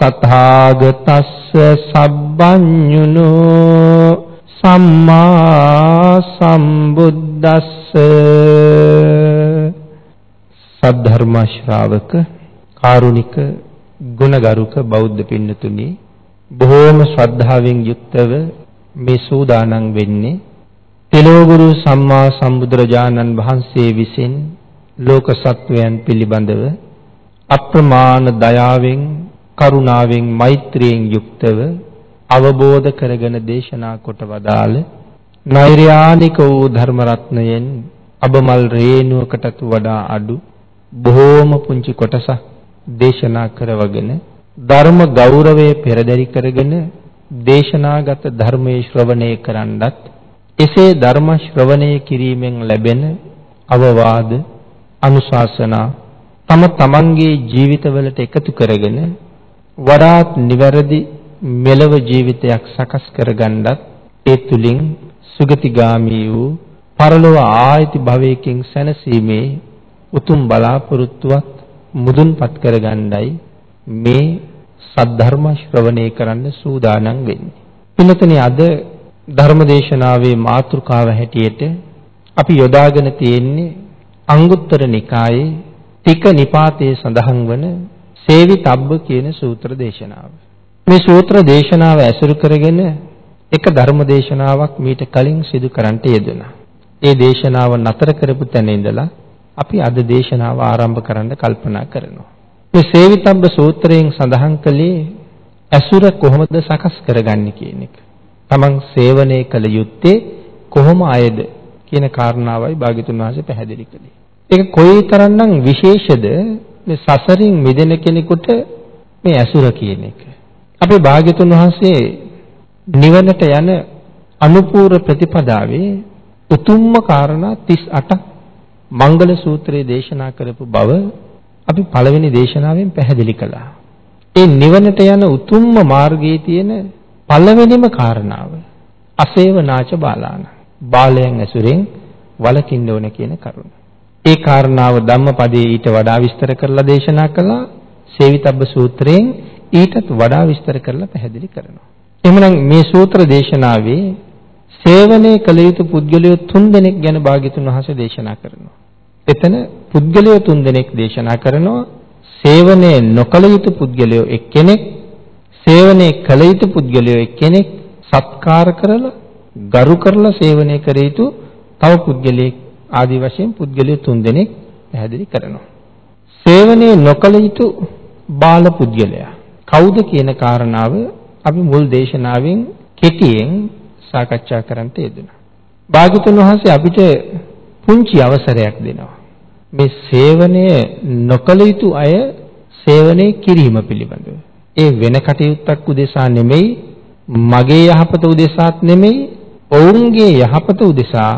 තථාගතස්ස සබ්බඤුනෝ සම්මා සම්බුද්දස්ස සද්ධර්ම ශ්‍රාවක කාරුණික ගුණගරුක බෞද්ධ පින්නතුනි බොහෝම ශ්‍රද්ධාවෙන් යුක්තව මේ සූදානම් වෙන්නේ තෙලෝගුරු සම්මා සම්බුදුරජාණන් වහන්සේ විසින් ලෝක සත්වයන් පිළිබඳව අප්‍රමාණ දයාවෙන් කරුණාවෙන් මෛත්‍රියෙන් යුක්තව අවබෝධ කරගෙන දේශනා කොට වදාළ නෛර්යානික වූ ධර්ම රත්නයෙන් අබමල් රේණුවකටත් වඩා අඩු බොහෝම පුංචි කොටසක් දේශනා කරවගෙන ධර්ම ගෞරවයේ පෙරදරි කරගෙන දේශනාගත ධර්මයේ ශ්‍රවණය කරන්නත් එසේ ධර්ම ශ්‍රවණය කිරීමෙන් ලැබෙන අවවාද අනුශාසනා තම තමන්ගේ ජීවිතවලට එකතු කරගෙන වඩාත් නිවැරදි මෙලව ජීවිතයක් සකස් කරගන්නත් ඒ තුලින් සුගතිගාමී වූ පරලොව ආයති භවයකින් සැනසීමේ උතුම් බලාපොරොත්තුවක් මුදුන්පත් කරගන්නයි මේ සද්ධර්ම ශ්‍රවණය කරන්න සූදානම් වෙන්නේ. පින්නතනේ අද ධර්මදේශනාවේ මාතෘකාව හැටියට අපි යොදාගෙන තියෙන්නේ අංගුත්තර නිකායේ තික නිපාතයේ සඳහන් වන සේවිතබ්බ කියන සූත්‍ර දේශනාව. මේ සූත්‍ර දේශනාව ඇසුරු කරගෙන එක ධර්ම දේශනාවක් මීට කලින් සිදු කරන්නට යෙදුණා. ඒ දේශනාව නතර කරපු තැන ඉඳලා අපි අද දේශනාව ආරම්භ කරන්න කල්පනා කරනවා. මේ සේවිතබ්බ සූත්‍රයෙන් සඳහන් කළේ ඇසුර කොහොමද සකස් කරගන්නේ කියන එක. තමන් සේවනය කළ යුත්තේ කොහොම අයද කියන කාරණාවයි භාග්‍යතුන් වහන්සේ පැහැදිලි කළේ. ඒක කොයිතරම්නම් විශේෂද මේ සසරින් මිදෙන කෙනෙකුට මේ ඇසුර කියන එක. අපේ භාග්‍යතුන් වහන්සේ නිවනට යන අනුපූර්ව ප්‍රතිපදාවේ උතුම්ම කාරණා 38ක් මංගල සූත්‍රයේ දේශනා කරපු බව අපි පළවෙනි දේශනාවෙන් පැහැදිලි කළා. ඒ නිවනට යන උතුම්ම මාර්ගයේ තියෙන පළවෙනිම කාරණාව අසේවනාච බාලාන. බාලයන් ඇසුරෙන් වළකින්න ඕන කියන කරුණ. ඒ කාරණාව ධම්මපදයේ ඊට වඩා විස්තර කරලා දේශනා කළා. සේවිතබ්බ සූත්‍රයෙන් ඊටත් වඩා විස්තර කරලා පැහැදිලි කරනවා. එහෙමනම් මේ සූත්‍ර දේශනාවේ සේවනයේ කළ යුතු පුද්ගලයෝ තුන්දෙනෙක් ගැන භාග්‍යතුන් වහන්සේ දේශනා කරනවා. එතන පුද්ගලයෝ තුන්දෙනෙක් දේශනා කරනවා. සේවනයේ නොකළ යුතු පුද්ගලයෝ එක්කෙනෙක්, සේවනයේ කළ යුතු පුද්ගලයෝ එක්කෙනෙක් සත්කාර කරලා, ගරු කරලා සේවනය කර යුතු තව පුද්ගලයෙක් ආදි වශයෙන් පුද්ගලයෝ තුන්දෙනෙක් පැහැදිලි කරනවා. සේවනයේ නොකළ යුතු බාල පුද්ගලයා කවුද කියන කාරණාව අපි මුල් දේශනාවෙන් කෙටියෙන් සාකච්ඡා කරන්න යෙදුණා. භාග්‍යතුන් වහන්සේ අපිට පුංචි අවසරයක් දෙනවා. මේ සේවනය නොකළ යුතු අය සේවනය කිරීම පිළිබඳව. ඒ වෙන කටයුත්තක් උදෙසා නෙමෙයි, මගේ යහපත උදෙසාත් නෙමෙයි, ඔවුන්ගේ යහපත උදෙසා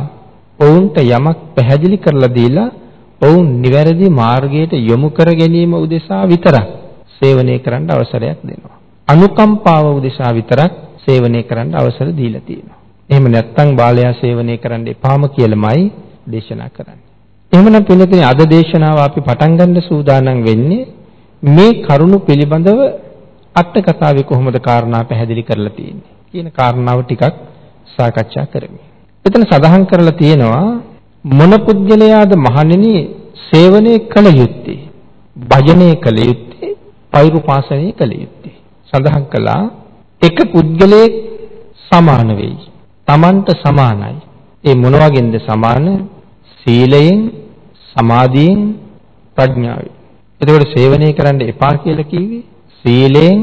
ඔවුන්ට යමක් පැහැදිලි කරලා දීලා ඔවුන් නිවැරදි මාර්ගයට යොමු කර ගැනීම උදෙසා විතරක් සේවනය කරන්න අවසරයක් දෙනවා. අනුකම්පාව උදෙසා විතරක් සේවනය කරන්න අවසර දීලා තියෙනවා. එහෙම නැත්නම් බාලයා සේවනය කරන්න එපාම කියලාමයි දේශනා කරන්නේ. එහෙමනම් පිළිතුරේ අද දේශනාව අපි පටන් ගන්න සූදානම් වෙන්නේ මේ කරුණු පිළිබඳව අට කතාවේ කොහොමද කාරණා පැහැදිලි කරලා තියෙන්නේ කියන කාරණාව ටිකක් සාකච්ඡා කරමු. එතන සඳහන් කරලා තියෙනවා මොන පුද්ගලයාද මහණෙනි සේවනයේ කළ යුත්තේ භජනයේ කළ යුත්තේ පෛරුපාසනයේ කළ යුත්තේ සඳහන් කළා එක පුද්ගලයෙක් සමාන වෙයි. Tamanට සමානයි. ඒ මොන වගේන්ද සමාන? සීලයෙන්, සමාධියෙන්, ප්‍රඥාවෙන්. එතකොට සේවනය කරන්න එපා කියලා කිව්වේ සීලයෙන්,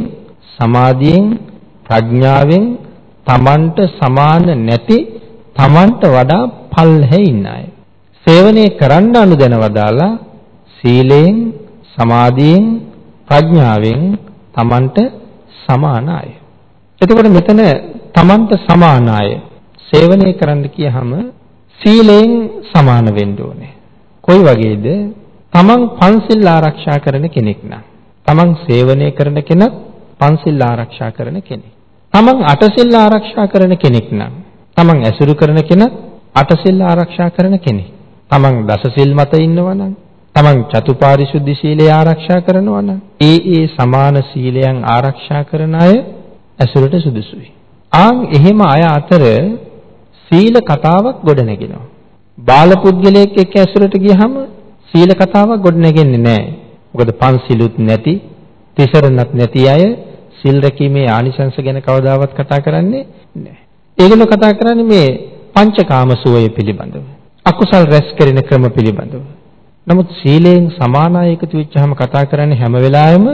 සමාධියෙන්, ප්‍රඥාවෙන් Tamanට සමාන නැති Tamanට වඩා පල්හැ ඉන්න අය. සේවනය කරන්න අනුදැන වදාලා සීලයෙන්, සමාධියෙන්, ප්‍රඥාවෙන් Tamanට සමාන අය. එතකොට මෙතන Tamanට සමාන අය සේවනය කරන්න කියහම සීලයෙන් සමාන වෙන්න ඕනේ. කොයි වගේද? Taman පන්සිල් ආරක්ෂා කරන කෙනෙක් නම්. Taman සේවනය කරන කෙනත් පන්සිල් ආරක්ෂා කරන කෙනෙක්. Taman අටසිල් ආරක්ෂා කරන කෙනෙක් නම්. Taman ඇසුරු කරන කෙනත් අටසිල් ආරක්ෂා කරන කෙනෙක්. Taman දසසිල් මත ඉන්නවා නම් තමන් චතුපාරිශුද්ධ සීලය ආරක්ෂා කරනවා නම් ඒ ඒ සමාන සීලයන් ආරක්ෂා කරන අය ඇසුරට සුදුසුයි. ආන් එහෙම අය අතර සීල කතාවක් ගොඩනගෙනවා. බාල පුද්ගලයෙක් එක්ක ඇසුරට ගියහම සීල කතාවක් ගොඩනගෙන්නේ නැහැ. මොකද පන්සිලුත් නැති, තිසරණත් නැති අය සිල් රැකීමේ ආනිසංස ගැන කවදාවත් කතා කරන්නේ නැහැ. ඒගොල්ලෝ කතා කරන්නේ මේ පංචකාම සුවය පිළිබඳව. අකුසල් රැස් කරන ක්‍රම පිළිබඳව. නමුත් සීලයෙන් සමානයි එකතු වෙච්චාම කතා කරන්නේ හැම වෙලාවෙම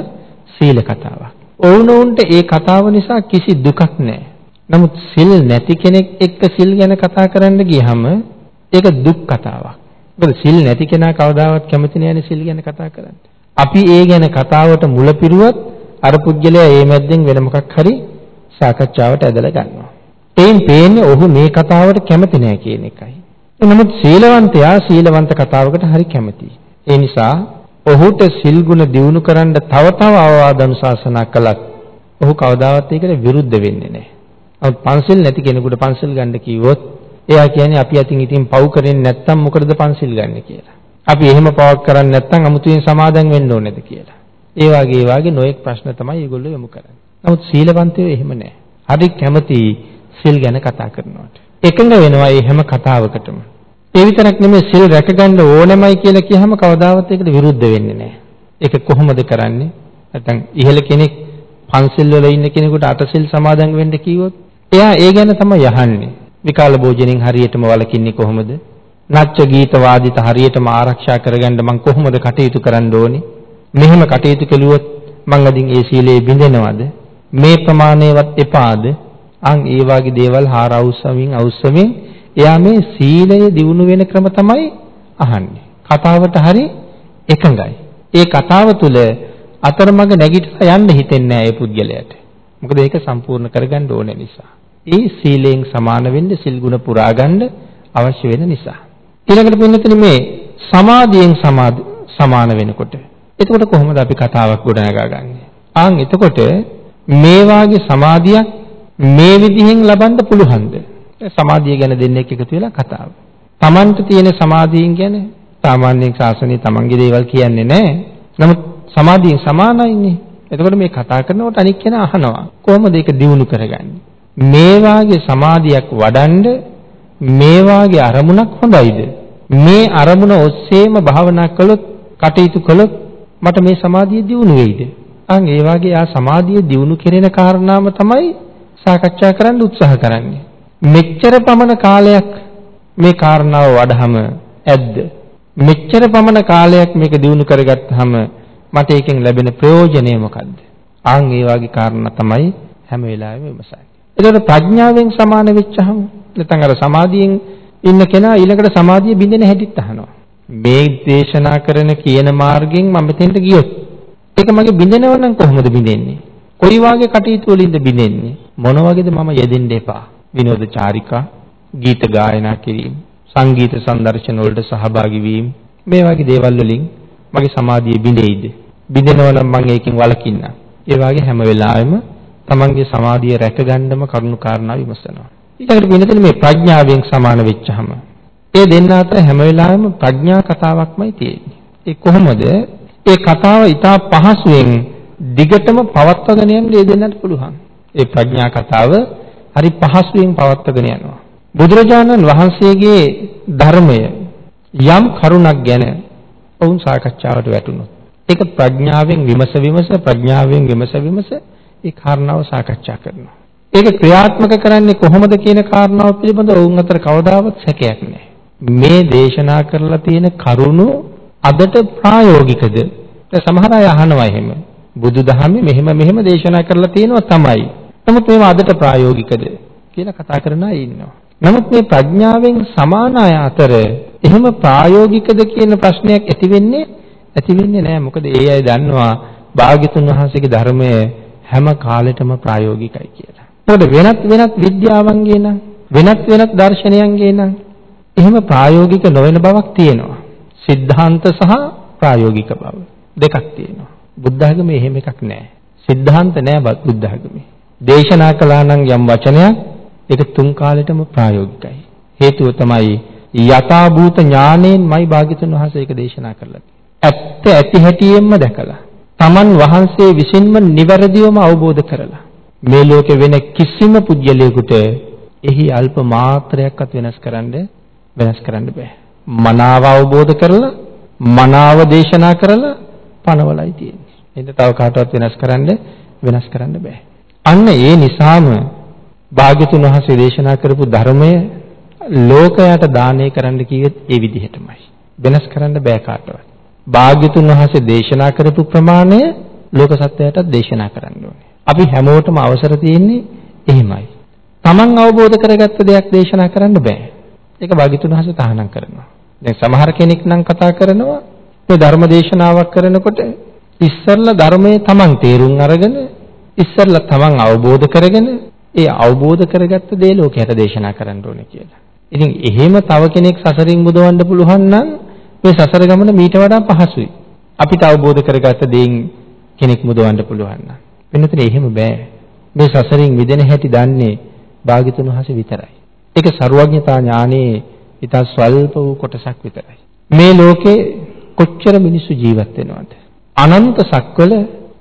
සීල කතාවක්. ඔවුනොවුන්ට ඒ කතාව නිසා කිසි දුකක් නැහැ. නමුත් සිල් නැති කෙනෙක් එක්ක සිල් ගැන කතා කරන්න ගියහම ඒක දුක් කතාවක්. මොකද සිල් නැති කෙනා කවදාවත් කැමති නෑනේ සිල් ගැන කතා කරන්න. අපි ඒ ගැන කතාවට මුල පිරුවත් අර පුජ්‍යලයා ඒ මැද්දෙන් වෙන මොකක් හරි සාකච්ඡාවට ඇදලා ගන්නවා. එයින් පේන්නේ ඔහු මේ කතාවට කැමති නෑ කියන එකයි. නමුත් සීලවන්තයා සීලවන්ත කතාවකට හරි කැමතියි. ඒ නිසා ඔහුට සිල් ගුණ දියුණු කරන්න තව තව අවවාද අනුශාසනා කළත් ඔහු කවදාවත් ඒකට විරුද්ධ වෙන්නේ නැහැ. නමුත් පන්සිල් නැති කෙනෙකුට පන්සිල් ගන්න කිව්වොත් එයා කියන්නේ අපි අතින් ඉතින් පව් කරන්නේ නැත්තම් මොකටද පන්සිල් ගන්න කියලා. අපි එහෙම පවක් කරන්නේ නැත්තම් අමුතුවෙන් සමාදන් වෙන්න ඕනේද කියලා. ඒ වගේ ඒ වගේ නොඑක් ප්‍රශ්න තමයි ඒගොල්ලෝ යොමු කරන්නේ. නමුත් සීලවන්තයෝ එහෙම නැහැ. හරි කැමති සිල් ගැන කතා කරනවට. එකඟ වෙනවා මේ හැම කතාවකටම. ඒ විතරක් නෙමෙයි සිල් රැකගන්න ඕනමයි කියලා කියහම කවදාවත් ඒකට විරුද්ධ වෙන්නේ නැහැ. ඒක කොහොමද කරන්නේ? නැත්නම් ඉහළ කෙනෙක් පන්සිල් වල ඉන්න කෙනෙකුට අටසිල් සමාදන් වෙන්න කිව්වොත් එයා ඒ ගැන තමයි යහන්නේ. විකාල භෝජනෙන් හරියටම වළකින්නේ කොහොමද? නච්ච ගීත වාදිත හරියටම ආරක්ෂා කරගන්න මං කොහොමද කටයුතු කරන්න ඕනේ? මෙහෙම කටයුතු කළුවොත් මං අදින් ඒ සීලේ බිඳෙනවද? මේ ප්‍රමාණයවත් එපාද? අන් ඒ වගේ දේවල් හාර අවුස්සමින් අවුස්සමින් එයා මේ සීලය දිනු වෙන ක්‍රම තමයි අහන්නේ. කතාවට හරි එකඟයි. ඒ කතාව තුළ අතරමඟ නැගිටලා යන්න හිතෙන්නේ නැහැ ඒ පුද්ගලයාට. මොකද ඒක සම්පූර්ණ කරගන්න ඕනේ නිසා. ඒ සීලයෙන් සමාන වෙන්න සිල් ගුණ පුරා ගන්න අවශ්‍ය වෙන නිසා. ඊළඟට පින්නතනේ මේ සමාධියෙන් සමාන වෙනකොට එතකොට කොහොමද අපි කතාවක් ගොඩනගාගන්නේ? ආන් එතකොට මේ වාගේ සමාධියක් මේ විදිහෙන් ලබන්න පුළුවන්ද? සමාධිය ගැන දෙන්නෙක් එකතු වෙලා කතාව. Tamanට තියෙන සමාධියෙන් ගැන සාමාන්‍යයෙන් ශාසනයේ Tamanගේ දේවල් කියන්නේ නැහැ. නමුත් සමාධියෙන් සමානයිනේ. එතකොට මේ කතා කරනකොට අනික් කෙනා අහනවා කොහොමද ඒක දියුණු කරගන්නේ? මේ වාගේ සමාධියක් වඩන්ඩ මේ වාගේ අරමුණක් හොඳයිද? මේ අරමුණ ඔස්සේම භාවනා කළොත් කටයුතු කළොත් මට මේ සමාධිය දියුණු වෙයිද? අන් ඒ වගේ ආ සමාධිය දියුණු කෙරෙන කාරණාම තමයි සාකච්ඡා කරන්න උත්සාහ කරන්නේ. මෙච්චර පමණ කාලයක් මේ කාරණාව වඩහම ඇද්ද? මෙච්චර පමණ කාලයක් මේක දියුණු කරගත්තාම මට ඒකෙන් ලැබෙන ප්‍රයෝජනය මොකද්ද? ආන් ඒ වගේ කාරණා තමයි හැම වෙලාවෙම විමසන්නේ. ඒකට ප්‍රඥාවෙන් සමාන වෙච්චහම නැත්නම් අර සමාධියෙන් ඉන්න කෙනා ඊළඟට සමාධිය බින්දෙන හැටිත් අහනවා. මේ දේශනා කරන කියන මාර්ගයෙන් මම මෙතෙන්ට ගියොත් ඒක මගේ බින්දෙනව නම් කොහොමද බින්දෙන්නේ? කොයි වාගේ කටයුතු වලින්ද බින්දෙන්නේ? මොන වගේද මම යෙදෙන්න එපා? විනෝද චාරිකා, ගීත ගායනා කිරීම, සංගීත සංදර්ශන වලට සහභාගී වීම මේ වගේ දේවල් වලින් මගේ සමාධිය බිඳෙයිද? බිඳෙනවා නම් මම ඒකෙන් වළකින්න. ඒ වගේ හැම වෙලාවෙම තමන්ගේ සමාධිය රැකගන්නම කරුණු කාරණා විමසනවා. ඊළඟට වෙනතන මේ ප්‍රඥාවෙන් සමාන වෙච්චහම ඒ දෙන්න අතර හැම වෙලාවෙම ප්‍රඥා කතාවක්මයි තියෙන්නේ. ඒ කොහොමද? ඒ කතාව ඉතා පහසුවෙන් දිගටම පවත්වාගෙන යන්න ඒ දෙන්නට පුළුවන්. ඒ ප්‍රඥා කතාව හරි පහසුවෙන් පවත්වාගෙන යනවා. බුදුරජාණන් වහන්සේගේ ධර්මය යම් කරුණක් ගැන ඔවුන් සාකච්ඡාවට වැටුණොත් ඒක ප්‍රඥාවෙන් විමස විමස ප්‍රඥාවෙන් විමස විමස ඒ කාරණාව සාකච්ඡා කරනවා. ඒක ක්‍රියාත්මක කරන්නේ කොහොමද කියන කාරණාව පිළිබඳව ඔවුන් අතර කවදාවත් සැකයක් නැහැ. මේ දේශනා කරලා තියෙන කරුණු අදට ප්‍රායෝගිකද? සමහර අය අහනවා එහෙම. බුදුදහමේ මෙහෙම මෙහෙම දේශනා කරලා තියෙනවා තමයි. නමුත් මේවා අදට ප්‍රායෝගිකද කියලා කතා කරන අය ඉන්නවා. නමුත් මේ ප්‍රඥාවෙන් සමාන අය අතර එහෙම ප්‍රායෝගිකද කියන ප්‍රශ්නයක් ඇති වෙන්නේ ඇති වෙන්නේ නැහැ. මොකද ඒ අය දන්නවා භාග්‍යතුන් වහන්සේගේ ධර්මය හැම කාලෙටම ප්‍රායෝගිකයි කියලා. ඒකට වෙනත් වෙනත් විද්‍යාවන්ගේ නම් වෙනත් වෙනත් දර්ශනයන්ගේ නම් එහෙම ප්‍රායෝගික නොවන බවක් තියෙනවා. සිද්ධාන්ත සහ ප්‍රායෝගික බව දෙකක් තියෙනවා. බුද්ධ ධර්මයේ එහෙම එකක් නැහැ. සිද්ධාන්ත නැහැ බුද්ධ ධර්මයේ. දේශනා කළා නම් යම් වචනයක් ඒක තුන් කාලෙටම ප්‍රායෝගිකයි. හේතුව තමයි යථා භූත ඥාණයෙන්මයි භාග්‍යතුන් වහන්සේ ඒක දේශනා කරලා ඇත්ත ඇති හැටියෙන්ම දැකලා තමන් වහන්සේ විසින්ම නිවැරදිවම අවබෝධ කරලා මේ ලෝකේ වෙන කිසිම පුජ්‍යලයකට එහි අල්ප මාත්‍රයක්වත් වෙනස් කරන්න වෙනස් කරන්න බෑ. මනාව අවබෝධ කරලා මනාව දේශනා කරලා පණවලයි තියෙන්නේ. එහෙනම් තව කාටවත් වෙනස් කරන්න වෙනස් කරන්න බෑ. අන්න ඒ නිසාම භාග්‍යතුන් වහන්සේ දේශනා කරපු ධර්මය ලෝකයට දානය කරන්න කිව්වෙත් ඒ විදිහටමයි. වෙනස් කරන්න බෑ කාටවත්. භාග්‍යතුන් වහන්සේ දේශනා කරපු ප්‍රමාණය ලෝක සත්‍යයටත් දේශනා කරන්න ඕනේ. අපි හැමෝටම අවසර තියෙන්නේ එහෙමයි. Taman අවබෝධ කරගත්ත දෙයක් දේශනා කරන්න බෑ. ඒක භාග්‍යතුන් වහන්සේ තහනම් කරනවා. දැන් සමහර කෙනෙක් නම් කතා කරනවා මේ ධර්ම දේශනාවක් කරනකොට ඉස්සල්ලා ධර්මයේ Taman තේරුම් අරගෙන ඉස්සල්ලා Taman අවබෝධ කරගෙන ඒ අවබෝධ කරගත්ත දේ ලෝකයට දේශනා කරන්න ඕනේ කියලා. ඉතින් එහෙම තව කෙනෙක් සසරින් මුදවන්න පුළුවන් නම් මේ සසර ගමන මීට වඩා පහසුයි. අපිට අවබෝධ කරගත්ත දේෙන් කෙනෙක් මුදවන්න පුළුවන් නම්. වෙනතන එහෙම බෑ. මේ සසරින් මිදෙන හැටි දන්නේ භාග්‍යතුන් වහන්සේ විතරයි. ඒක ਸਰුවඥතා ඥානයේ ඊට ස්වල්ප වූ කොටසක් විතරයි. මේ ලෝකේ කොච්චර මිනිස්සු ජීවත් වෙනවද? අනන්ත සක්වල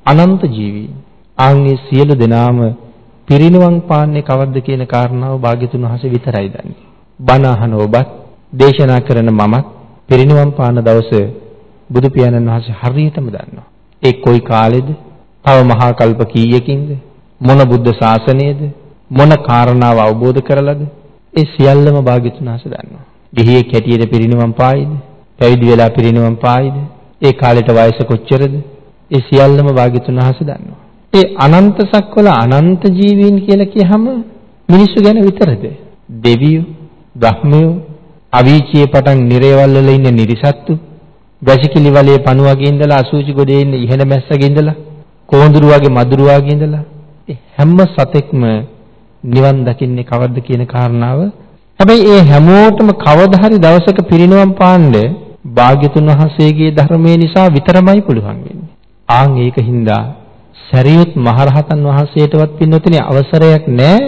අනන්ත ජීවීන්. ආන්ගේ සියලු දෙනාම පිරිනුවම් පාන්නේ කවද්ද කියන කාරණාව භාග්‍යතුන් වහන්සේ විතරයි දන්නේ. බණ අහන ඔබත් දේශනා කරන මමත් පිරිනිවන් පාන දවසේ බුදු පියාණන් වහන්සේ හරියටම දන්නවා. ඒ කොයි කාලෙද? තව මහා කල්ප කීයකින්ද? මොන බුද්ධ ශාසනයේද? මොන කාරණාව අවබෝධ කරලාද? ඒ සියල්ලම භාග්‍යතුන් වහන්සේ දන්නවා. ගිහියෙක් හැටියට පිරිනිවන් පායිද? පැවිදි වෙලා පිරිනිවන් පායිද? ඒ කාලෙට වයස කොච්චරද? ඒ සියල්ලම භාග්‍යතුන් වහන්සේ දන්නවා. ඒ අනන්ත සක්වල අනන්ත ජීවීන් කියලා කියහම මිනිස්සු ගැන විතරද? දෙවියෝ, බ්‍රහ්මයෝ, අවීචියේ පටන් නිරේවල් වල ඉන්න නිරිසත්තු වැසිකිලි වලේ පණුවගේ ඉඳලා අසූචි ගොඩේ ඉන්න ඉහළ මැස්සගේ ඉඳලා කොඳුරු වගේ මදුරු වගේ ඉඳලා හැම සතෙක්ම නිවන් දකින්නේ කවද්ද කියන කාරණාව හැබැයි ඒ හැමෝටම කවදා හරි දවසක පිරිනවම් පාන්න භාග්‍යතුන් වහන්සේගේ ධර්මයේ නිසා විතරමයි පුළුවන් වෙන්නේ. ආන් ඒකින්දා සරියුත් මහරහතන් වහන්සේටවත් පින්නොතනේ අවසරයක් නැහැ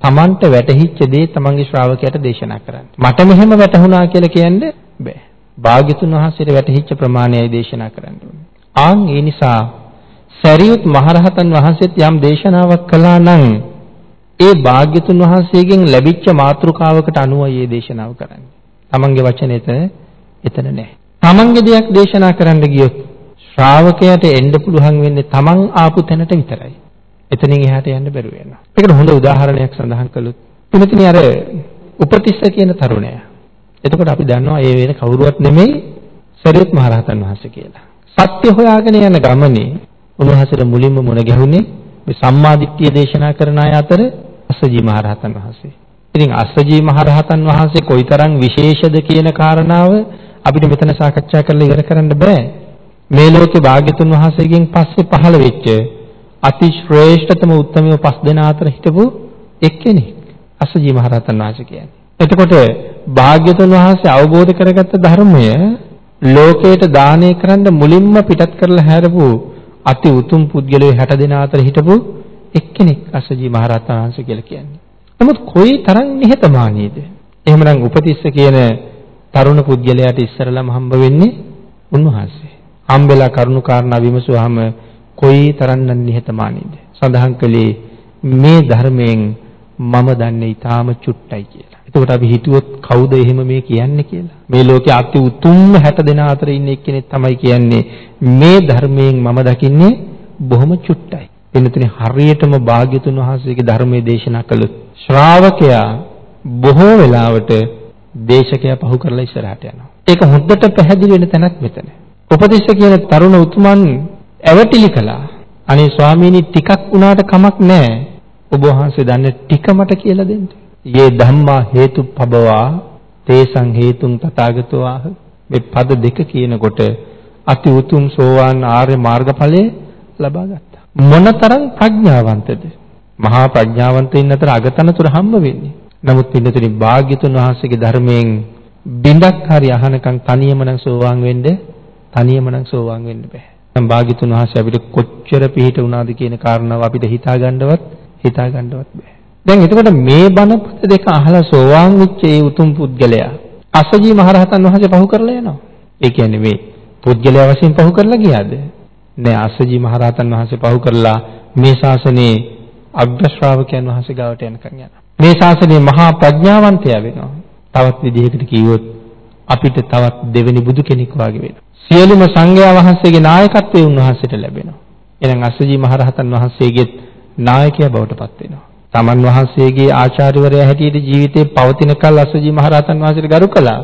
තමන්ට වැටහිච්ච දේ තමන්ගේ ශ්‍රාවකයාට දේශනා කරන්න. මට මෙහෙම වැටහුණා කියලා කියන්න බෑ. භාග්‍යතුන් වහන්සේට වැටහිච්ච ප්‍රමාණයයි දේශනා කරන්න ඕනේ. ආන් ඒ නිසා සරියුත් මහරහතන් වහන්සේත් යම් දේශනාවක් කළා නම් ඒ භාග්‍යතුන් වහන්සේගෙන් ලැබිච්ච මාතෘකාවකට අනුවයි මේ දේශනාව කරන්නේ. තමන්ගේ වචනෙත එතන නැහැ. තමන්ගේ දෙයක් දේශනා කරන්න ගියොත් ශ්‍රාවකයාට එන්න පුළුවන් වෙන්නේ තමන් ආපු තැනට විතරයි. එතනින් එහාට යන්න බැරුව වෙනවා. ඒකට හොඳ උදාහරණයක් සඳහන් කළොත් තුනතිනි අර උපතිස්ස කියන තරුණයා. එතකොට අපි දන්නවා ඒ වෙන කවුරුවත් නෙමෙයි සරියුත් මහරහතන් වහන්සේ කියලා. සත්‍ය හොයාගෙන යන ගමනේ උන්වහන්සේට මුලින්ම මුණ ගැහුනේ මේ සම්මාදිට්ඨිය දේශනා කරන අය අතර අස්සජී මහරහතන් වහන්සේ. ඉතින් අස්සජී මහරහතන් වහන්සේ කොයිතරම් විශේෂද කියන කාරණාව අපිට මෙතන සාකච්ඡා කරලා ඉවර කරන්න බෑ. මේ ලෝකේ භාග්‍යතුන් වහන්සේගෙන් පස්සේ පහළ වෙච්ච අති ශ්‍රේෂ්ඨතම උත්තමව පස් දෙනා අතර හිටපු එක්කෙනෙක් අස්සජී මහරහතන් වහන්සේ කියන්නේ. එතකොට භාග්‍යතුන් වහන්සේ අවබෝධ කරගත්ත ධර්මය ලෝකයට දානය කරන්න මුලින්ම පිටත් කරලා හැරපු අති උතුම් පුද්ගලයෝ 60 දෙනා අතර හිටපු එක්කෙනෙක් අස්සජී මහරහතන් වහන්සේ කියලා කියන්නේ. නමුත් කොයි තරම් නිහතමානීද? එහෙමනම් උපතිස්ස කියන තරුණ පුද්ගලයාට ඉස්සරලම හම්බ වෙන්නේ උන්වහන්සේ. හම්බෙලා කරුණු කාරණා විමසුවාම කොයි තරම්නම් නිහතමානීද? සඳහන් කළේ මේ ධර්මයෙන් මම දන්නේ ඊටාම චුට්ටයි කියලා. එතකොට අපි හිතුවොත් කවුද එහෙම මේ කියන්නේ කියලා. මේ ලෝකයේ අති උතුම් 60 දෙනා අතර ඉන්න එක්කෙනෙක් තමයි කියන්නේ මේ ධර්මයෙන් මම දකින්නේ බොහොම චුට්ටයි. එන්නතනේ හරියටම භාග්‍යතුන් වහන්සේගේ ධර්මයේ දේශනා කළොත් ශ්‍රාවකයා බොහෝ වෙලාවට දේශකයා පහු කරලා ඉස්සරහට යනවා. ඒක හොද්දට පැහැදිලි වෙන තැනක් මෙතන. උපදේශ කියන තරුණ උතුමන් ඇවටිලි කළා. අනේ ස්වාමීනි ටිකක් උනාට කමක් නැහැ. ඔබ වහන්සේ දන්නේ ටික මට කියලා දෙන්න. යේ ධම්මා හේතුපබවා තේසං හේතුං තථාගතෝ ආහ. මේ පද දෙක කියනකොට අති උතුම් සෝවාන් ආර්ය මාර්ගඵලයේ ලබා ගත්තා. මොනතරම් ප්‍රඥාවන්තද? මහා ප්‍රඥාවන්තයින් අතර අගතනතුර හම්බ වෙන්නේ. නමුත් පින්නතුනි භාග්‍යතුන් වහන්සේගේ ධර්මයෙන් බින්දක් හරි අහනකම් තනියම නම් සෝවාන් වෙන්න තනියම නම් සෝවාන් වෙන්න බෑ. දැන් භාග්‍යතුන් වහන්සේ අපිට කොච්චර පිහිට වුණාද කියන කාරණාව අපිට හිතා ගන්නවත් හිතා ගන්නවත් බෑ. දැන් එතකොට මේ බණ පද දෙක අහලා සෝවාන් වෙච්ච ඒ උතුම් පුද්ගලයා අසජී මහරහතන් වහන්සේ පහු කරලා යනවා. ඒ කියන්නේ මේ පුද්ගලයා වශයෙන් පහු කරලා ගියාද? නෑ අසජී මහරහතන් වහන්සේ පහු කරලා මේ ශාසනයේ අග්‍ර ශ්‍රාවකයන් වහන්සේ ගාවට යනකම් යනවා. මේ ශාසනයේ මහා ප්‍රඥාවන්තයා වෙනවා. තවත් විදිහකට කිව්වොත් අපිට තවත් දෙවෙනි බුදු කෙනෙක් වාගේ වෙනවා. සියලුම සංඝයා වහන්සේගේ නායකත්වය උන්වහන්සේට ලැබෙනවා. එහෙනම් අස්සජී මහරහතන් වහන්සේගෙත් නායකයා බවට පත් වෙනවා. තමන් වහන්සේගේ ආචාර්යවරයා හැටියට ජීවිතේ පවතින කල් අස්සජී මහරහතන් වහන්සේට ගරු කළා.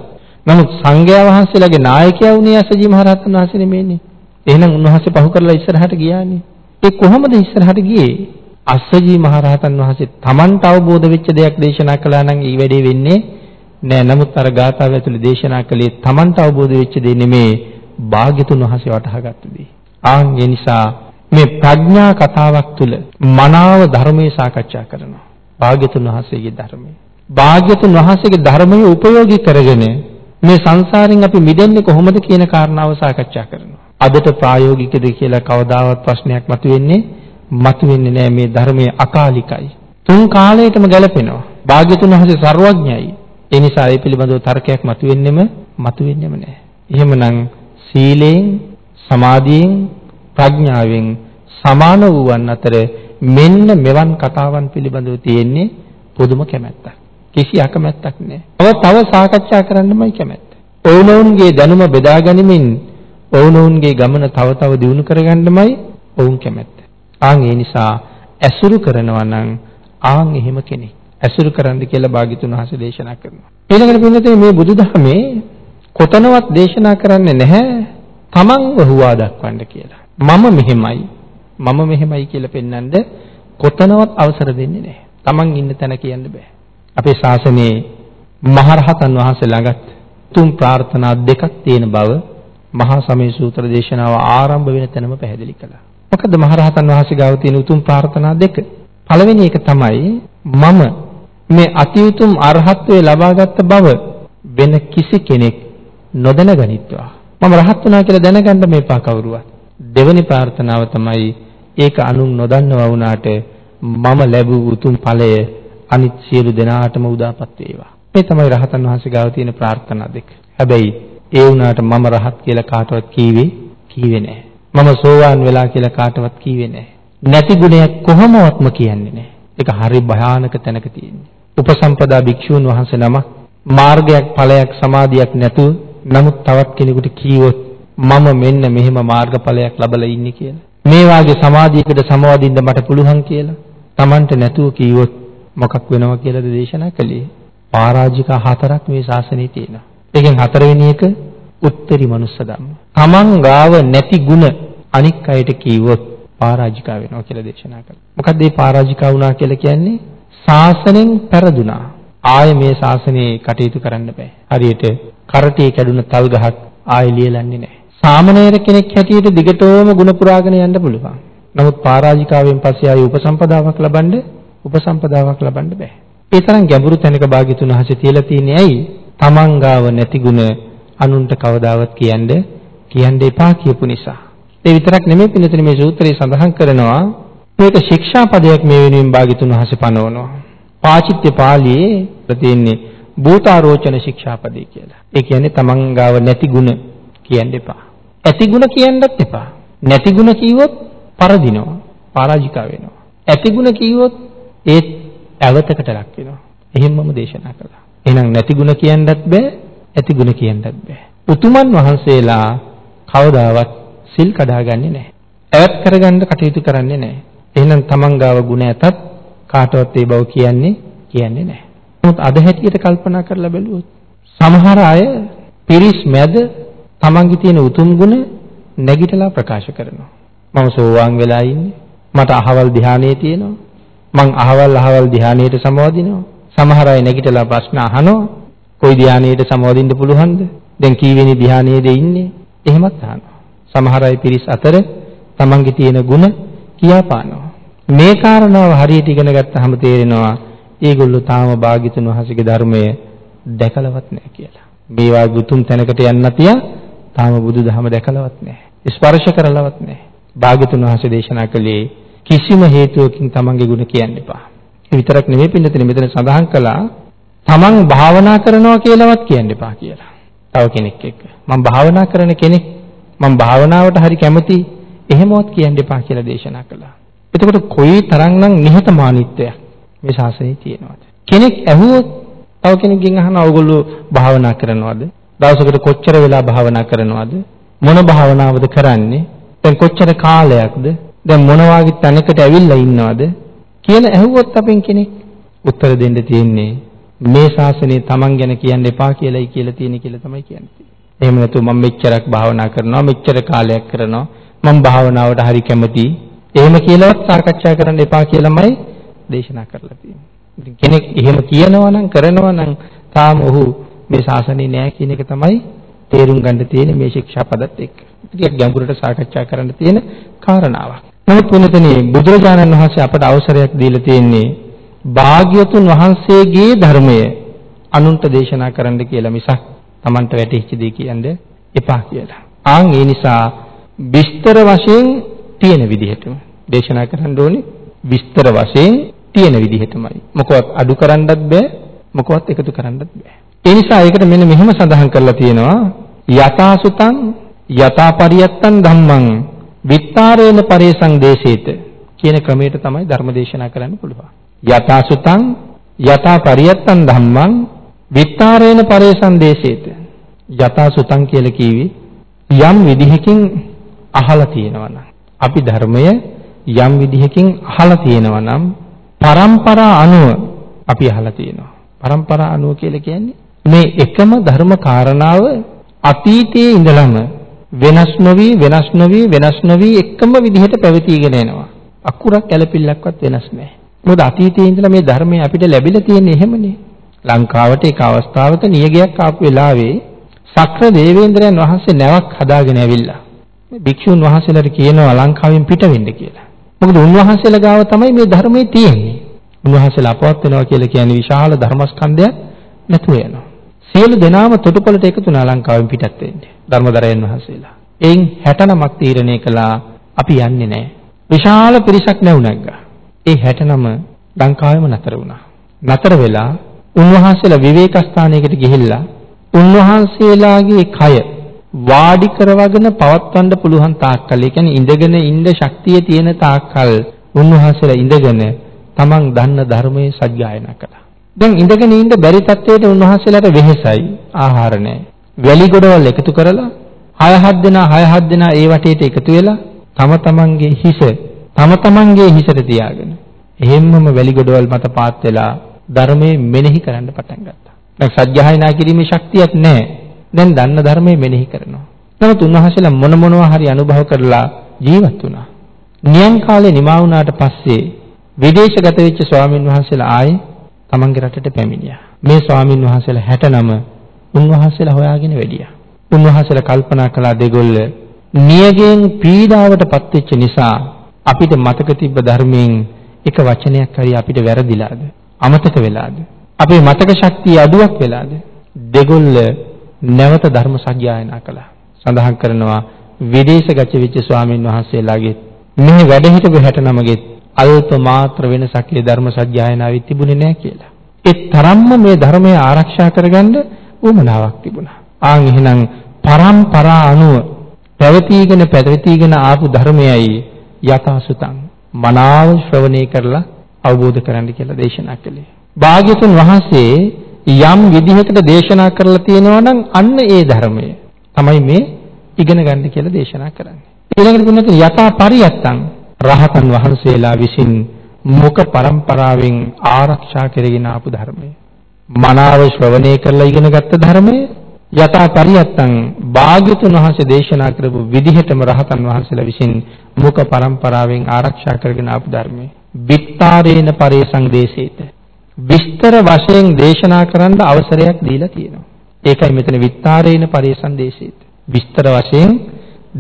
නමුත් සංඝයා වහන්සේලාගේ නායකයා වුණේ අස්සජී මහරහතන් වහන්සේ නෙමෙයිනේ. එහෙනම් උන්වහන්සේ පහු කරලා ඉස්සරහට ගියානේ. ඒ කොහොමද ඉස්සරහට ගියේ? අස්සජී මහරහතන් වහන්සේ Tamanට අවබෝධ වෙච්ච දෙයක් දේශනා කළා නම් ඊ වැඩේ වෙන්නේ නෑ. නමුත් අර ගාථාව ඇතුලේ දේශනා කළේ Tamanට අවබෝධ වෙච්ච දේ නෙමේ භාග්‍යතුන් වහන්සේ වටහාගත්ත දේ. ආන් ඒ නිසා මේ ප්‍රඥා කතාවක් තුළ මනාව ධර්මයේ සාකච්ඡා කරනවා. භාග්‍යතුන් වහන්සේගේ ධර්මයේ. භාග්‍යතුන් වහන්සේගේ ධර්මයේ උපයෝගී කරගෙන මේ සංසාරෙන් අපි මිදෙන්නේ කොහොමද කියන කාරණාව සාකච්ඡා කරනවා. අදට ප්‍රායෝගිකද කියලා කවදාවත් ප්‍රශ්නයක් මතුවෙන්නේ මතුවෙන්නේ නැහැ මේ ධර්මයේ අකාලිකයි. තුන් කාලයකම ගැලපෙනවා. භාග්‍යතුන් වහන්සේ ਸਰවඥයි. ඒ නිසා ඒ පිළිබඳව තර්කයක් මතුවෙන්නෙම මතුවෙන්නෙම නැහැ. එහෙමනම් සීලයෙන්, සමාධියෙන්, ප්‍රඥාවෙන් සමාන වූවන් අතර මෙන්න මෙවන් කතාවන් පිළිබඳව තියෙන්නේ පුදුම කැමැත්තක්. කිසි අකමැත්තක් නැහැ. තව තව සාකච්ඡා කරන්නමයි කැමැත්ත. ඔවුනොවුන්ගේ දැනුම බෙදා ගනිමින් ඔවුනොවුන්ගේ ගමන තව තව දියුණු කරගන්නමයි ඔවුන් කැමැත්ත. ආන් ඒ නිසා ඇසුරු කරනවා නම් ආන් එහෙම කෙනෙක්. ඇසුරු කරන්න කියලා භාග්‍යතුන් වහන්සේ දේශනා කරනවා. ඊළඟට පින්නතේ මේ බුදුදහමේ කොතනවත් දේශනා කරන්නේ නැහැ තමන්ව හුවා දක්වන්න කියලා. මම මෙහෙමයි මම මෙහෙමයි කියලා පෙන්වන්න කොතනවත් අවසර දෙන්නේ නැහැ. තමන් ඉන්න තැන කියන්න බෑ. අපේ ශාසනයේ මහරහතන් වහන්සේ ළඟත් තුන් ප්‍රාර්ථනා දෙකක් තියෙන බව මහා සමය සූත්‍ර දේශනාව ආරම්භ වෙන තැනම පැහැදිලි කළා. මොකද මහරහතන් වහන්සේ ගාව තියෙන උතුම් ප්‍රාර්ථනා දෙක. පළවෙනි එක තමයි මම මේ අති උතුම් අරහත්ත්වයේ ලබාගත් බව වෙන කිසි කෙනෙක් නොදැන ගනිත්වා. මම රහත් වුණා කියලා දැනගන්න මේපා කවුරුවත්. දෙවෙනි ප්‍රාර්ථනාව තමයි ඒක අනුන් නොදන්නවා වුණාට මම ලැබූ උතුම් ඵලය අනිත් සියලු දෙනාටම උදාපත් වේවා. මේ තමයි රහතන් වහන්සේ ගාව තියෙන ප්‍රාර්ථනා දෙක. හැබැයි ඒ වුණාට මම රහත් කියලා කාටවත් කීවේ කීවේ නැහැ. මම සෝවාන් වෙලා කියලා කාටවත් කීවේ නැහැ. නැති ගුණයක් කොහොමවත්ම කියන්නේ නැහැ. ඒක හරි භයානක තැනක තියෙන්නේ. උපසම්පදා භික්ෂූන් වහන්සේ නම මාර්ගයක් ඵලයක් සමාධියක් නැතුව නමුත් තවත් කෙනෙකුට කීවොත් මම මෙන්න මෙහෙම මාර්ගඵලයක් ලබලා ඉන්නේ කියලා. මේ වාගේ සමාධියකට සමවදින්න මට පුළුවන් කියලා. Tamanට නැතුව කීවොත් මොකක් වෙනව කියලාද දේශනා කළේ? පරාජිකා හතරක් මේ ශාසනයේ තියෙනවා. ඒකෙන් හතරවෙනි එක උත්තරී මනුස්ස ධම්ම. Taman ගාව නැති ಗುಣ අනික් අයට කීවොත් පරාජිකා වෙනවා කියලා දේශනා කළා. මොකද මේ පරාජිකා වුණා කියලා කියන්නේ ශාසනෙන් පෙරදුනා. ආයේ මේ ශාසනයේ කටයුතු කරන්න බෑ. හරියට කරටේ කැඩුන තල් ගහක් ආයෙ ලියලන්නේ නැහැ. සාමණේර කෙනෙක් හැටියට දිගටම ගුණ පුරාගෙන යන්න පුළුවන්. නමුත් පරාජිකාවෙන් පස්සේ ආයෙ උපසම්පදාවක් ලබන්න උපසම්පදාවක් ලබන්න බෑ. ඒ තරම් ගැඹුරු තැනක භාග්‍යතුන් හසේ තියලා තියෙන්නේ ඇයි? තමන් ගාව නැති ගුණ අනුන්ට කවදාවත් කියන්න කියන්න එපා කියපු නිසා. ඒ විතරක් නෙමෙයි පින්නතුනි මේ සූත්‍රයේ සඳහන් කරනවා මේක ශික්ෂාපදයක් මේ වෙනුවෙන් භාග්‍යතුන් හසේ පනවනවා. පාචිත්‍ය පාළියේ තියෙන්නේ භූතාරෝචන ශික්ෂාපදේ කියලා. ඒ කියන්නේ තමන් ගාව නැති ಗುಣ කියන්න එපා. ඇති ಗುಣ කියන්නත් එපා. නැති ಗುಣ කිව්වොත් පරදිනවා. පරාජිකා වෙනවා. ඇති ಗುಣ කිව්වොත් ඒත් ඇවතකට ලක් වෙනවා. එහෙමම දේශනා කළා. එහෙනම් නැති ಗುಣ කියන්නත් බෑ, ඇති ಗುಣ කියන්නත් බෑ. උතුමන් වහන්සේලා කවදාවත් සිල් කඩාගන්නේ නැහැ. ඇවත් කරගන්න කටයුතු කරන්නේ නැහැ. එහෙනම් තමන් ගාව ಗುಣ ඇතත් කාටවත් ඒ බව කියන්නේ කියන්නේ නැහැ. නමුත් අද හැටියට කල්පනා කරලා බැලුවොත් සමහර අය පිරිස් මැද තමන්ගේ තියෙන උතුම් ගුණ නැගිටලා ප්‍රකාශ කරනවා. මම සෝවාන් වෙලා ඉන්නේ. මට අහවල් ධානයේ තියෙනවා. මං අහවල් අහවල් ධානයේට සමවදිනවා. සමහර අය නැගිටලා ප්‍රශ්න අහනවා. කොයි ධානයේට සමවදින්න පුළුවන්ද? දැන් කීවෙනි ධානයේද ඉන්නේ? එහෙමත් අහනවා. සමහර අය පිරිස් අතර තමන්ගේ තියෙන ಗುಣ කියාපානවා. මේ කාරණාව හරියට ඉගෙන ගත්තාම තේරෙනවා ඒගොල්ලෝ තාම භාග්‍යතුන් වහන්සේගේ ධර්මය දැකලවත් නැහැ කියලා. මේ වාගේ උතුම් තැනකට යන්න තියා තාම බුදුදහම දැකලවත් නැහැ. ස්පර්ශ කරලවත් නැහැ. භාග්‍යතුන් වහන්සේ දේශනා කළේ කිසිම හේතුවකින් තමන්ගේ ගුණ කියන්න එපා. ඒ විතරක් නෙමෙයි පින්නතනේ මෙතන සඳහන් කළා තමන් භාවනා කරනවා කියලාවත් කියන්න එපා කියලා. තව කෙනෙක් එක්ක. මම භාවනා කරන කෙනෙක්. මම භාවනාවට හරි කැමති. එහෙමවත් කියන්න එපා කියලා දේශනා කළා. එතකොට කොයි තරම්නම් නිහතමානීත්වයක් මේ ශාසනයේ තියෙනවද? කෙනෙක් ඇහුවොත් තව කෙනෙක්ගෙන් අහනවා ඔයගොල්ලෝ භාවනා කරනවද? දවසකට කොච්චර වෙලා භාවනා කරනවද? මොන භාවනාවද කරන්නේ? දැන් කොච්චර කාලයක්ද? දැන් මොන වාගේ තැනකට ඇවිල්ලා ඉන්නවද? කියලා ඇහුවොත් අපෙන් කෙනෙක් උත්තර දෙන්න තියෙන්නේ මේ ශාසනය Taman ගැන කියන්න එපා කියලායි කියලා තියෙන කියලා තමයි කියන්නේ. එහෙම නැතු මම මෙච්චරක් භාවනා කරනවා මෙච්චර කාලයක් කරනවා මම භාවනාවට හරි කැමතියි. එහෙම කියලාවත් සාකච්ඡා කරන්න එපා කියලාමයි දේශනා කරලා තියෙන්නේ. ඉතින් කෙනෙක් එහෙම කියනවා නම් කරනවා නම් තාම ඔහු මේ ශාසනයේ නෑ කියන එක තමයි තේරුම් ගන්න තියෙන්නේ මේ ශික්ෂා පදත් එක්ක. ටිකක් ගැඹුරට සාකච්ඡා කරන්න තියෙන කාරණාවක්. නමුත් වෙනතනේ බුදුරජාණන් වහන්සේ අපට අවසරයක් දීලා තියෙන්නේ භාග්‍යතුන් වහන්සේගේ ධර්මය අනුන්ට දේශනා කරන්න කියලා මිසක් Tamanට වැටහිච්ච දේ කියන්න එපා කියලා. ආන් ඒ නිසා විස්තර වශයෙන් තියෙන විදිහටම දේශනා කරන්න ඕනේ විස්තර වශයෙන් තියෙන විදිහටමයි. මොකවත් අඩු කරන්නත් බෑ මොකවත් එකතු කරන්නත් බෑ. ඒ නිසා ඒකට මෙන්න මෙහෙම සඳහන් කරලා තියෙනවා යථාසුතං යථාපරියත්තං ධම්මං විත්තරේන පරේසං දේශේත කියන ක්‍රමයට තමයි ධර්ම දේශනා කරන්න පුළුවන්. යථාසුතං යථාපරියත්තං ධම්මං විත්තරේන පරේසන්දේශේත යථා සුතං කියලා කිවි යම් විදිහකින් අහලා තියෙනවනම් අපි ධර්මය යම් විදිහකින් අහලා තියෙනවනම් પરම්පරා අනුව අපි අහලා තියෙනවා પરම්පරා අනුව කියලා කියන්නේ මේ එකම ධර්ම කාරණාව අතීතයේ ඉඳලම වෙනස් නොවි වෙනස් නොවි වෙනස් නොවි එකම විදිහට පැවතීගෙන එනවා. අකුරක් ඇලපිල්ලක්වත් වෙනස් නැහැ. මොකද අතීතයේ ඉඳලා මේ ධර්මය අපිට ලැබිලා තියෙන්නේ එහෙමනේ. ලංකාවට ඒක අවස්ථාවක නියගයක් ආපු වෙලාවේ සක්‍ර දේවේන්ද්‍රයන් වහන්සේ නැවක් හදාගෙන ඇවිල්ලා භික්ෂුන් වහන්සේලාට කියනවා ලංකාවෙන් පිට වෙන්න කියලා. මොකද උන්වහන්සේලා ගාව තමයි මේ ධර්මයේ තියෙන්නේ. උන්වහන්සේලා අපවත් වෙනවා කියලා කියන්නේ විශාල ධර්මස්කන්ධයක් නැතුව යනවා. සියලු දෙනාම තොටුපළට එකතු වුණා ලංකාවෙන් පිටත් වෙන්නේ. ධර්මදරයන් වහන්සේලා. එයින් 69ක් තීරණය කළා අපි යන්නේ නැහැ. විශාල පිරිසක් නැවුණා. ඒ 69 ලංකාවෙම නතර වුණා. නතර වෙලා උන්වහන්සේලා විවේක ස්ථානයකට ගිහිල්ලා උන්වහන්සේලාගේ කය වාඩි කරවගෙන පවත්වන්න පුළුවන් තාක්කල් ඒ කියන්නේ ඉඳගෙන ඉන්න ශක්තිය තියෙන තාක්කල් උන්වහන්සේලා ඉඳගෙන තමන් දන්න ධර්මයේ සත්‍යයනා කළා. දැන් ඉඳගෙන ඉන්න බැරි තත්වයට උන්වහන්සේලාට වෙහෙසයි ආහාර නැහැ. වැලි ගොඩවල් එකතු කරලා 6 7 දෙනා 6 7 දෙනා ඒ වටේට එකතු වෙලා තම තමන්ගේ හිස තම තමන්ගේ හිසට තියාගෙන එහෙම්මම වැලි ගොඩවල් මත පාත් වෙලා ධර්මයේ මෙනෙහි කරන්න පටන් ගත්තා. දැන් සත්‍යයනා කිරීමේ ශක්තියක් නැහැ. දැන් දන්න ධර්මයේ මෙනෙහි කරනවා. නමුත් උන්වහන්සේලා මොන මොනවා හරි අනුභව කරලා ජීවත් වුණා. නියම් කාලේ නිමා වුණාට පස්සේ විදේශගත වෙච්ච ස්වාමින් වහන්සේලා ආයේ තමන්ගේ රටට පැමිණියා. මේ ස්වාමින් වහන්සේලා 69 උන්වහන්සේලා හොයාගෙන වැඩියා. උන්වහන්සේලා කල්පනා කළා දෙගොල්ල නියගෙන් පීඩාවටපත් වෙච්ච නිසා අපිට මතක තිබ්බ ධර්මයෙන් එක වචනයක් හරි අපිට වැරදිලාද? අමතක වෙලාද? අපේ මතක ශක්තිය අඩුවක් වෙලාද? දෙගොල්ල නැවත ධර්ම සත්‍යයනා කළා. සඳහන් කරනවා විදේශගත වෙච්ච ස්වාමින් වහන්සේලාගේ මේ වැඩ හිටපු 69ගෙත් අල්ප මාත්‍ර වෙනසක් ඒ ධර්ම සත්‍යයනාවේ තිබුණේ නැහැ කියලා. ඒ තරම්ම මේ ධර්මය ආරක්ෂා කරගන්න උවමනාවක් තිබුණා. ආන් එහෙනම් පරම්පරා අනුව පැවතීගෙන පැවතීගෙන ආපු ධර්මයයි යථාසුතං මනාව ශ්‍රවණය කරලා අවබෝධ කරගන්න කියලා දේශනා කළේ. භාග්‍යතුන් වහන්සේ යම් විදිහකට දේශනා කරලා තියෙනවා නම් අන්න ඒ ධර්මය තමයි මේ ඉගෙන ගන්න කියලා දේශනා කරන්නේ. ඊළඟට තුනත් යථා පරියත්තං රහතන් වහන්සේලා විසින් මොක પરම්පරාවෙන් ආරක්ෂා කරගෙන ආපු ධර්මය. මනාව ශ්‍රවණය කරලා ඉගෙන ගත්ත ධර්මය යථා පරියත්තං භාග්‍යතුන් වහන්සේ දේශනා කරපු විදිහටම රහතන් වහන්සේලා විසින් මොක પરම්පරාවෙන් ආරක්ෂා කරගෙන ආපු ධර්මය. විත්තරේන පරේසංදේශේත. විස්තර වශයෙන් දේශනා කරන්න අවසරයක් දීලා තියෙනවා. ඒකයි මෙතන විත්තරේන පරේසංදේශේත. විස්තර වශයෙන්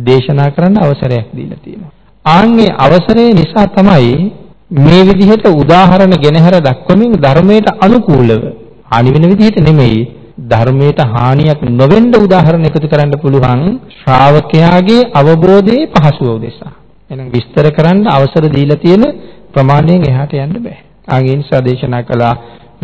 දේශනා කරන්න අවසරයක් දීලා තියෙනවා. ආන්ගේ අවසරය නිසා තමයි මේ විදිහට උදාහරණ ගෙනහැර දක්වමින් ධර්මයට අනුකූලව හානි වෙන විදිහට නෙමෙයි ධර්මයට හානියක් නොවෙන්න උදාහරණ එකතු කරන්න පුළුවන් ශ්‍රාවකයාගේ අවබෝධයේ පහසුව උදෙසා. එහෙනම් විස්තර කරන්න අවසර දීලා තියෙන ප්‍රමාණයෙන් එහාට යන්න බෑ. ආගේ නිසා දේශනා කළා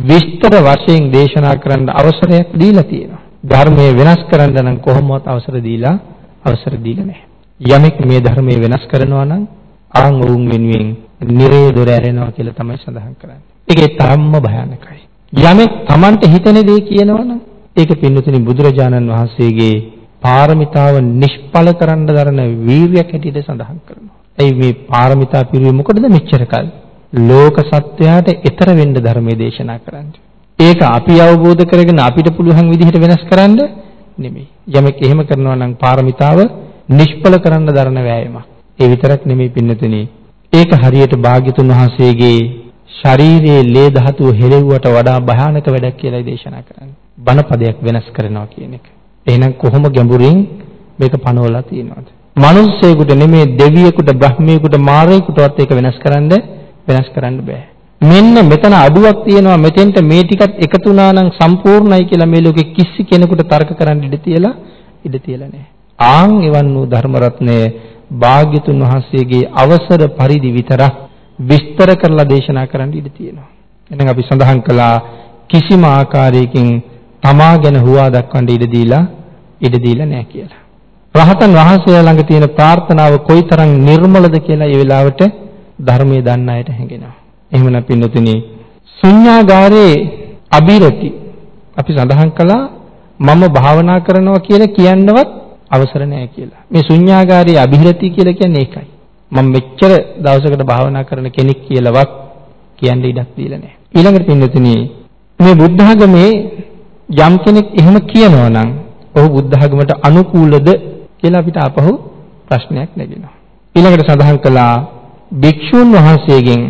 විස්තර වශයෙන් දේශනා කරන්න අවසරයක් දීලා තියෙනවා. ධර්මයේ වෙනස් කරන්න නම් කොහොමවත් අවසර දීලා අවසර දීලා නැහැ. යමෙක් මේ ධර්මයේ වෙනස් කරනවා නම් ආන් වුන් වෙනුවෙන් නිරේ දොර ඇරෙනවා කියලා තමයි සඳහන් කරන්නේ. ඒකේ තරම්ම භයානකයි. යමෙක් Tamante හිතන දේ කියනවනම් ඒක පින්නතුනි බුදුරජාණන් වහන්සේගේ පාරමිතාව නිෂ්ඵල කරන්න දරන වීරියක් හැටියට සඳහන් කරනවා. එයි මේ පාරමිතා පිරුවේ මොකටද මෙච්චර කල්? ලෝක සත්‍යයට ඊතර වෙන්න ධර්මයේ දේශනා කරන්නේ. ඒක අපි අවබෝධ කරගෙන අපිට පුළුවන් විදිහට වෙනස් කරන්න නෙමෙයි. යමෙක් එහෙම කරනවා නම් පාරමිතාව නිෂ්ඵල කරන්න දරන වෑයමක්. ඒ විතරක් නෙමෙයි පින්නතුනි. ඒක හරියට භාග්‍යතුන් වහන්සේගේ ශරීරයේ ලේ ධාතුව හෙලෙව්වට වඩා භයානක වැඩක් කියලායි දේශනා කරන්නේ. බණපදයක් වෙනස් කරනවා කියන එක. එහෙනම් කොහොම ගැඹුරින් මේක පනවලා තියෙනවද? මිනිස්සෙකුට නෙමෙයි දෙවියෙකුට, බ්‍රහ්මියෙකුට, මාරයෙකුටවත් ඒක වෙනස් කරන්න වෙනස් කරන්න බෑ. මෙන්න මෙතන අඩුවක් තියෙනවා මෙතෙන්ට මේ ටිකත් එකතු වුණා නම් සම්පූර්ණයි කියලා මේ ලෝකෙ කිසි කෙනෙකුට තර්ක කරන්න ඉඩ තියලා ඉඩ තියලා නැහැ. ආන් එවන් වූ ධර්ම රත්නය භාග්‍යතුන් වහන්සේගේ අවසර පරිදි විතරක් විස්තර කරලා දේශනා කරන්න ඉඩ තියෙනවා. එහෙනම් අපි සඳහන් කළා කිසිම ආකාරයකින් තමා ගැන හුවා දක්වන්න ඉඩ දීලා ඉඩ දීලා නැහැ කියලා. රහතන් වහන්සේලා ළඟ තියෙන ප්‍රාර්ථනාව කොයිතරම් නිර්මලද කියලා ඒ වෙලාවට ධර්මයේ දන්න අයට හැඟෙනවා. එහෙමනම් පින්නතුනි ශුන්‍යාගාරේ අබිරති අපි සඳහන් කළා මම භාවනා කරනවා කියලා කියන්නවත් අවසර නැහැ කියලා. මේ ශුන්‍යාගාරයේ අබිරති කියලා කියන්නේ ඒකයි. මම මෙච්චර දවසකට භාවනා කරන කෙනෙක් කියලාවත් කියන්න ඉඩක් දීලා නැහැ. ඊළඟට පින්නතුනි මේ බුද්ධ ආගමේ යම් කෙනෙක් එහෙම කියනවා නම් ඔහු බුද්ධ ආගමට අනුකූලද කියලා අපිට ආපහු ප්‍රශ්නයක් නැගෙනවා. ඊළඟට සඳහන් කළා භික්ෂුන් වහන්සේගෙන්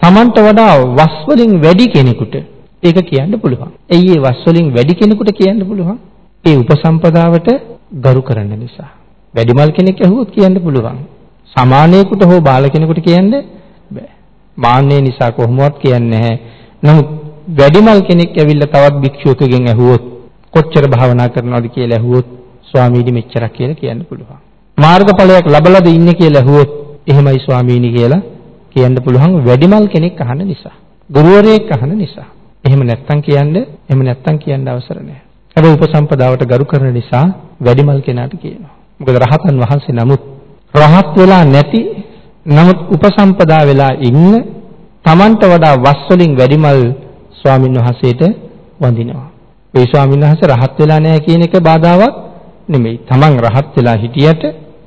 Tamanට වඩා වස් වලින් වැඩි කෙනෙකුට ඒක කියන්න පුළුවන්. එයි ඒ වස් වලින් වැඩි කෙනෙකුට කියන්න පුළුවන්. ඒ උපසම්පදාවට ගරු කරන්න නිසා. වැඩිමල් කෙනෙක් ඇහුවොත් කියන්න පුළුවන්. සමානයෙකුට හෝ බාල කෙනෙකුට කියන්න බෑ. මාන්නේ නිසා කොහොමවත් කියන්නේ නැහැ. නමුත් වැඩිමල් කෙනෙක් ඇවිල්ලා තවත් භික්ෂුවකගෙන් ඇහුවොත් කොච්චර භාවනා කරනවද කියලා ඇහුවොත් ස්වාමීනි මෙච්චරක් කියලා කියන්න පුළුවන්. මාර්ගඵලයක් ලබලාද ඉන්නේ කියලා ඇහුවොත් එහෙමයි ස්වාමීනි කියලා කියන්න පුළුවන් වැඩිමල් කෙනෙක් අහන නිසා. ගුරුවරයෙක් අහන නිසා. එහෙම නැත්තම් කියන්නේ එහෙම නැත්තම් කියන්න අවසර නැහැ. හැබැයි උපසම්පදාවට ගරු කරන නිසා වැඩිමල් කෙනාට කියනවා. මොකද රහතන් වහන්සේ නමුත් රහත් වෙලා නැති නමුත් උපසම්පදා වෙලා ඉන්න Tamanට වඩා වස් වලින් වැඩිමල් ස්වාමින් වහන්සේට වඳිනවා. ඒ ස්වාමින් වහන්සේ රහත් වෙලා නැහැ කියන එක බාධාවක් නෙමෙයි. Taman රහත් වෙලා හිටියට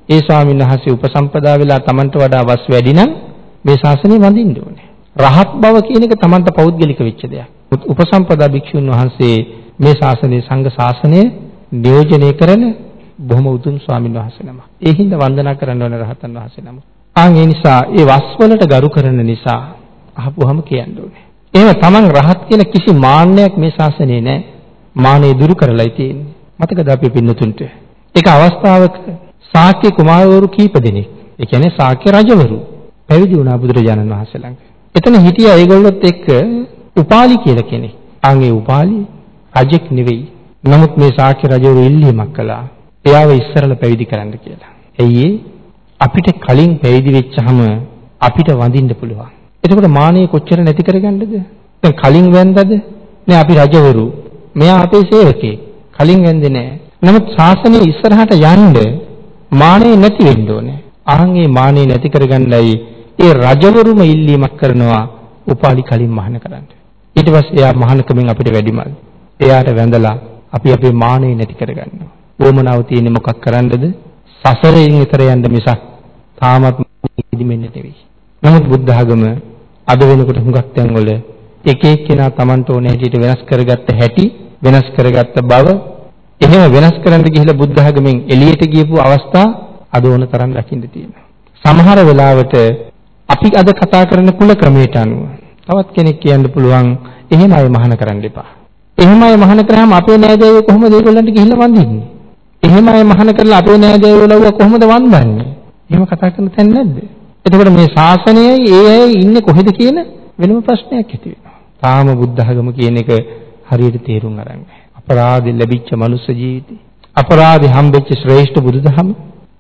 ඒ ස්වාමින් වහන්සේ උපසම්පදා වෙලා Tamanට වඩා වස් වැඩි නම් මේ ශාසනය වඳින්න ඕනේ. රහත් බව කියන එක Tamanට පෞද්ගලික වෙච්ච දෙයක්. උපසම්පදා භික්ෂුන් වහන්සේ මේ ශාසනයේ සංඝ ශාසනය නියෝජනය කරන බොහොම උතුම් ස්වාමින් වහන්සේ නම. ඒ හින්දා වන්දනා කරන්න ඕන රහතන් වහන්සේ නම. ආන් ඒ නිසා ඒ වස් වලට ගරු කරන නිසා අහපුවහම කියන්න ඕනේ. එහෙම තමන් රහත් කියන කිසි මාන්නයක් මේ ශාසනයේ නැහැ. මානෙ දුරු කරලායි තියෙන්නේ. මතකද අපි පින්නතුන්ට? ඒක අවස්ථාවක ශාක්‍ය කුමාරවරු කීප දෙනෙක්. ඒ කියන්නේ ශාක්‍ය රජවරු පැවිදි වුණා බුදුරජාණන් වහන්සේ ළඟ. එතන හිටියා ඒගොල්ලොත් එක්ක උපාලි කියලා කෙනෙක්. ආන් ඒ උපාලි රජෙක් නෙවෙයි. නමුත් මේ ශාක්‍ය රජවරු ඉල්ලීමක් කළා. එයාව ඉස්සරල පැවිදි කරන්න කියලා. එයි අපිට කලින් පැවිදි වෙච්චහම අපිට වඳින්න පුළුවන්. එතකොට මානෙ කොච්චර නැති කරගන්නද? දැන් කලින් වැන්දද? නේ අපි රජවරු. මෙයා අපේ සේවකේ. කලින් වැන්දේ නැහැ. නමුත් ශාසනය ඉස්සරහට යන්න මානෙ නැති වෙන්න ඕනේ. අහංගේ මානෙ නැති කරගන්නයි ඒ රජවරුම ඉල්ලීමක් කරනවා උපාලි කලින් මහාන කරන්න. ඊට පස්සේ එයා මහානකමින් අපිට වැඩිමල්. එයාට වැඳලා අපි අපේ මානෙ නැති කරගන්නවා. ඕමනාව තියෙන්නේ මොකක් කරන්නද? සසරෙන් ඈතර යන්න මිසක් තාමත් ඉදිමෙන්න නෙවෙයි. නමුත් බුද්ධ ආගම අද වෙනකොට හුඟක් තැන්වල එක එක්කෙනා Tamanට ඕන හැටියට වෙනස් කරගත්ත හැටි වෙනස් කරගත්ත බව එහෙම වෙනස් කරන්න ගිහිල්ලා බුද්ධ ආගමෙන් එළියට ගියපු අවස්ථා අද ඕන තරම් දකින්න තියෙනවා. සමහර වෙලාවට අපි අද කතා කරන කුල ක්‍රමයට අනුව තවත් කෙනෙක් කියන්න පුළුවන් එහෙම අය මහාන කරන්න එපා. එහෙම අය මහාන කරාම අපේ නෑදෑයෝ කොහොමද ඒගොල්ලන්ට ගිහිල්ලා වඳින්නේ? එහෙම අය මහාන කරලා අපේ නෑදෑයෝ ලව්ව කොහොමද වන්දන්නේ? එහෙම කතා කරන තැන නැද්ද? එතකොට මේ ශාසනයයි ඒ අය ඉන්නේ කොහෙද කියන වෙනම ප්‍රශ්නයක් ඇති වෙනවා. තාම බුද්ධ ධර්ම කියන එක හරියට තේරුම් අරන් අපරාධ ලැබිච්ච මනුස්ස ජීවිතේ අපරාධ හම්බෙච්ච ශ්‍රේෂ්ඨ බුදුදහම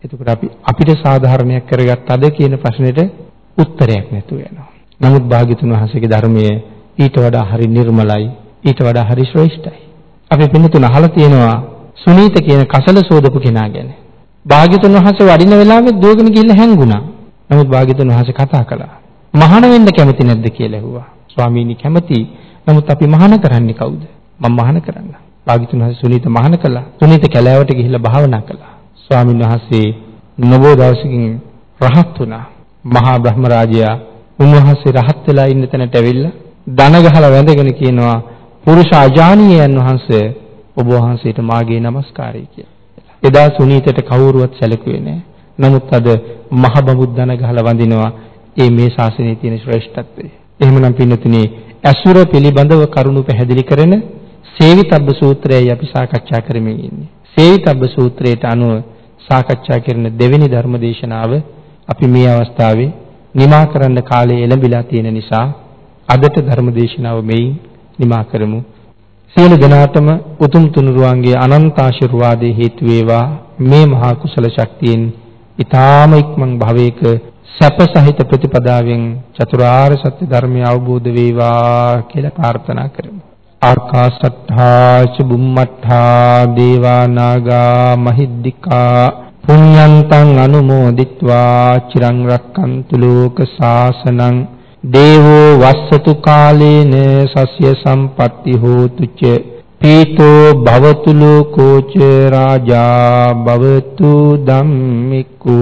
එතකොට අපි අපිට සාධාරණයක් කරගත්තද කියන ප්‍රශ්නෙට උත්තරයක් නැතුව යනවා. නමුත් භාග්‍යතුන් වහන්සේගේ ධර්මයේ ඊට වඩා හරි නිර්මලයි ඊට වඩා හරි ශ්‍රේෂ්ඨයි. අපි පින්නතුන අහලා තියෙනවා සුනීත කියන කසල සෝදපු කෙනා ගැන. භාග්‍යතුන් වහන්සේ වඩින වෙලාවෙත් දුවගෙන ගිහිල්ලා හැංගුණා. නමුත් භාග්‍යතුන් වහන්සේ කතා කළා. මහාන වෙන්න කැමති නැද්ද කියලා ඇහුවා. ස්වාමීනි කැමති. නමුත් අපි මහාන කරන්නේ කවුද? මම මහාන කරන්න. භාග්‍යතුන් වහන්සේ සුනීත මහාන කළා. සුනීත කැලෑවට ගිහිල්ලා භාවනා කළා. ස්වාමීන් වහන්සේ නබෝ දවසකින් රහත් වුණා. මහා බ්‍රහ්ම රාජයා උන්වහන්සේ රහත් වෙලා ඉන්න තැනට ඇවිල්ලා දන ගහලා වැඳගෙන කියනවා පුරුෂ අජානීයයන් වහන්සේ ඔබ වහන්සේට මාගේ নমස්කාරය කියලා. එදා සුනීතට කවුරුවත් සැලකුවේ නැහැ. නමුත් අද මහ බමුද්දන ගහලා වඳිනවා ඒ මේ ශාසනයේ තියෙන ශ්‍රේෂ්ඨත්වය. එහෙමනම් පින්නතුනේ අසුර පිළිබඳව කරුණු පැහැදිලි කරන සේවිතබ්බ සූත්‍රයයි අපි සාකච්ඡා කරමින් ඉන්නේ. සේවිතබ්බ සූත්‍රයට අනුව සාකච්ඡා කරන දෙවෙනි ධර්ම දේශනාව අපි මේ අවස්ථාවේ නිමා කරන්න කාලය එළඹිලා තියෙන නිසා අදට ධර්ම දේශනාව මෙයින් නිමා කරමු. සියලු දෙනාටම උතුම් තුනුරුවන්ගේ අනන්ත ආශිර්වාදයේ හේතු වේවා මේ මහා කුසල ශක්තියෙන් ඊ타ම ඉක්මන් භවයක සැප සහිත ප්‍රතිපදාවෙන් චතුරාර්ය සත්‍ය ධර්මය අවබෝධ වේවා කියලා ප්‍රාර්ථනා කරමු. ආකාශට්ඨා ච බුම්මට්ඨා දේවා නාග මහිද්దికා පුඤ්ඤන්තං අනුමෝදිත්වා චිරං රක්칸තු ලෝක සාසනං දේවෝ වස්සතු කාලේන සස්්‍ය සම්පatti හෝතු ච පීතෝ භවතු ලෝකෝ ච රාජා භවතු ධම්මිකෝ